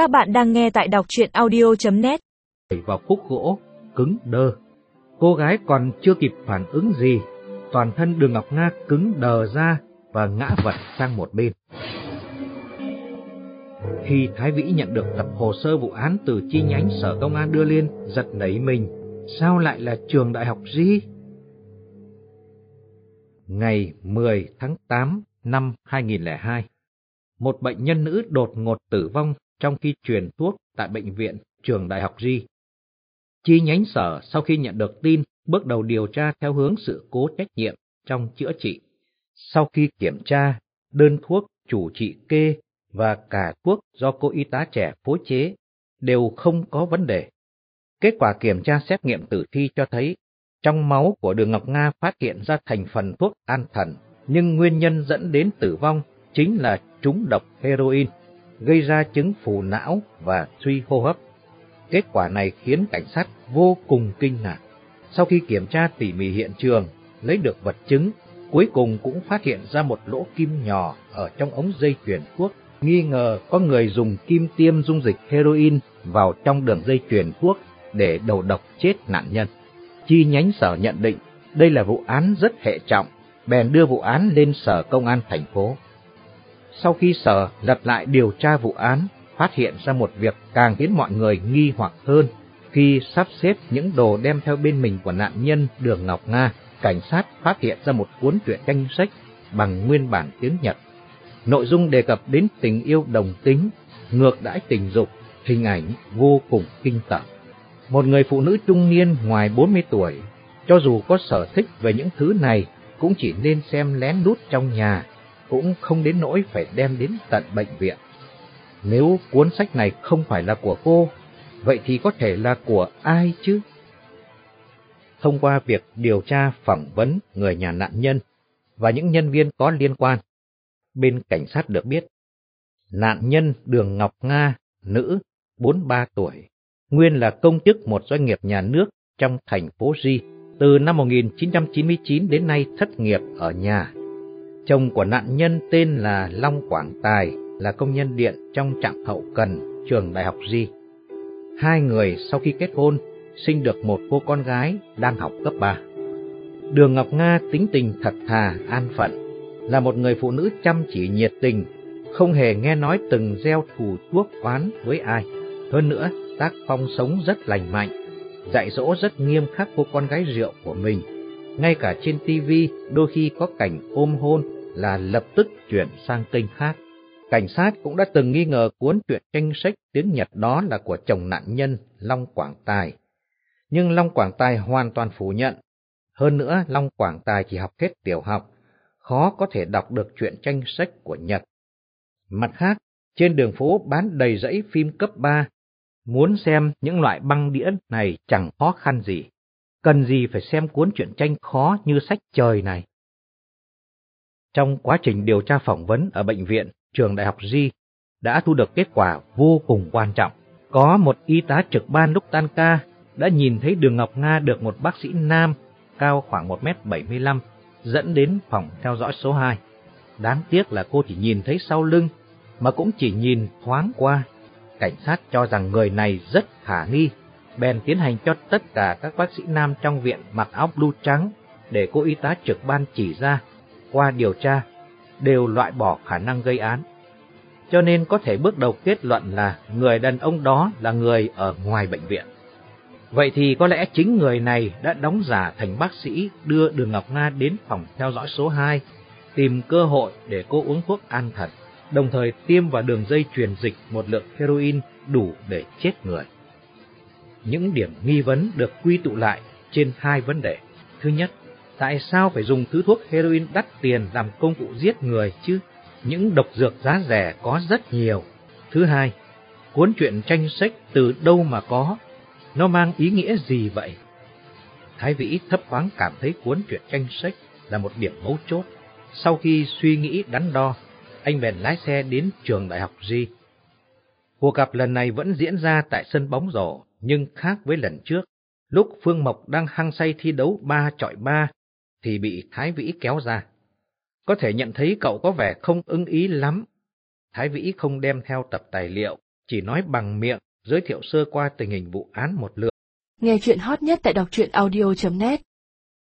Các bạn đang nghe tại đọc chuyện audio.net Vào khúc gỗ, cứng đơ. Cô gái còn chưa kịp phản ứng gì, toàn thân đường Ngọc Nga cứng đờ ra và ngã vật sang một bên. Khi Thái Vĩ nhận được tập hồ sơ vụ án từ chi nhánh sở công an đưa lên, giật nảy mình, sao lại là trường đại học gì? Ngày 10 tháng 8 năm 2002, một bệnh nhân nữ đột ngột tử vong trong khi truyền thuốc tại bệnh viện trường đại học Di. Chi nhánh sở sau khi nhận được tin bước đầu điều tra theo hướng sự cố trách nhiệm trong chữa trị. Sau khi kiểm tra, đơn thuốc chủ trị kê và cả thuốc do cô y tá trẻ phối chế đều không có vấn đề. Kết quả kiểm tra xét nghiệm tử thi cho thấy trong máu của Đường Ngọc Nga phát hiện ra thành phần thuốc an thần, nhưng nguyên nhân dẫn đến tử vong chính là trúng độc heroin, gây ra chứng phù não và suy hô hấp. Kết quả này khiến cảnh sát vô cùng kinh ngạc. Sau khi kiểm tra tỉ mỉ hiện trường, lấy được vật chứng, cuối cùng cũng phát hiện ra một lỗ kim nhỏ ở trong ống dây chuyền thuốc, nghi ngờ có người dùng kim tiêm dung dịch heroin vào trong đường dây chuyền thuốc để đầu độc chết nạn nhân. Chi nhánh sở nhận định đây là vụ án rất hệ trọng, bèn đưa vụ án lên sở công an thành phố. Sau khi sở lật lại điều tra vụ án, phát hiện ra một việc càng khiến mọi người nghi hoặc hơn. Khi sắp xếp những đồ đem theo bên mình của nạn nhân Đường Ngọc Nga, cảnh sát phát hiện ra một cuốn truyện tranh sách bằng nguyên bản tiếng Nhật. Nội dung đề cập đến tình yêu đồng tính, ngược đãi tình dục, hình ảnh vô cùng kinh tởm. Một người phụ nữ trung niên ngoài 40 tuổi, cho dù có sở thích về những thứ này, cũng chỉ nên xem lén lút trong nhà, cũng không đến nỗi phải đem đến tận bệnh viện. Nếu cuốn sách này không phải là của cô, vậy thì có thể là của ai chứ? Thông qua việc điều tra phỏng vấn người nhà nạn nhân và những nhân viên có liên quan, bên cảnh sát được biết, nạn nhân Đường Ngọc Nga, nữ, 43 tuổi, nguyên là công chức một doanh nghiệp nhà nước trong thành phố Di, từ năm 1999 đến nay thất nghiệp ở nhà. Chồng của nạn nhân tên là Long Quảng Tài, là công nhân điện trong trạm hậu cần trường đại học Di. Hai người sau khi kết hôn, sinh được một cô con gái đang học cấp 3. Đường Ngọc Nga tính tình thật thà, an phận, là một người phụ nữ chăm chỉ nhiệt tình, không hề nghe nói từng gieo thù chuốc oán với ai. Hơn nữa, tác phong sống rất lành mạnh, dạy dỗ rất nghiêm khắc cô con gái rượu của mình. Ngay cả trên tivi đôi khi có cảnh ôm hôn là lập tức chuyển sang kênh khác. Cảnh sát cũng đã từng nghi ngờ cuốn truyện tranh sách tiếng Nhật đó là của chồng nạn nhân Long Quảng Tài. Nhưng Long Quảng Tài hoàn toàn phủ nhận. Hơn nữa, Long Quảng Tài chỉ học hết tiểu học, khó có thể đọc được truyện tranh sách của Nhật. Mặt khác, trên đường phố bán đầy rẫy phim cấp 3, muốn xem những loại băng đĩa này chẳng khó khăn gì. Cần gì phải xem cuốn truyện tranh khó như sách trời này. Trong quá trình điều tra phỏng vấn ở bệnh viện, trường đại học G đã thu được kết quả vô cùng quan trọng. Có một y tá trực ban lúc tan ca đã nhìn thấy Đường Ngọc Nga được một bác sĩ nam cao khoảng 1m75 dẫn đến phòng theo dõi số 2. Đáng tiếc là cô chỉ nhìn thấy sau lưng, mà cũng chỉ nhìn thoáng qua. Cảnh sát cho rằng người này rất khả nghi, bèn tiến hành cho tất cả các bác sĩ nam trong viện mặc áo blue trắng để cô y tá trực ban chỉ ra. Qua điều tra, đều loại bỏ khả năng gây án. Cho nên có thể bước đầu kết luận là người đàn ông đó là người ở ngoài bệnh viện. Vậy thì có lẽ chính người này đã đóng giả thành bác sĩ đưa Đường Ngọc Nga đến phòng theo dõi số 2, tìm cơ hội để cô uống thuốc an thần, đồng thời tiêm vào đường dây truyền dịch một lượng heroin đủ để chết người. Những điểm nghi vấn được quy tụ lại trên hai vấn đề. Thứ nhất, tại sao phải dùng thứ thuốc heroin đắt tiền làm công cụ giết người chứ? Những độc dược giá rẻ có rất nhiều. Thứ hai, cuốn truyện tranh sách từ đâu mà có? Nó mang ý nghĩa gì vậy? Thái Vĩ thấp thoáng cảm thấy cuốn truyện tranh sách là một điểm mấu chốt. Sau khi suy nghĩ đắn đo, anh bèn lái xe đến trường đại học G. Cuộc gặp lần này vẫn diễn ra tại sân bóng rổ, nhưng khác với lần trước. Lúc Phương Mộc đang hăng say thi đấu ba chọi ba thì bị Thái Vĩ kéo ra. Có thể nhận thấy cậu có vẻ không ưng ý lắm. Thái Vĩ không đem theo tập tài liệu, chỉ nói bằng miệng, giới thiệu sơ qua tình hình vụ án một lượt. Nghe chuyện hot nhất tại đọc truyện audio.net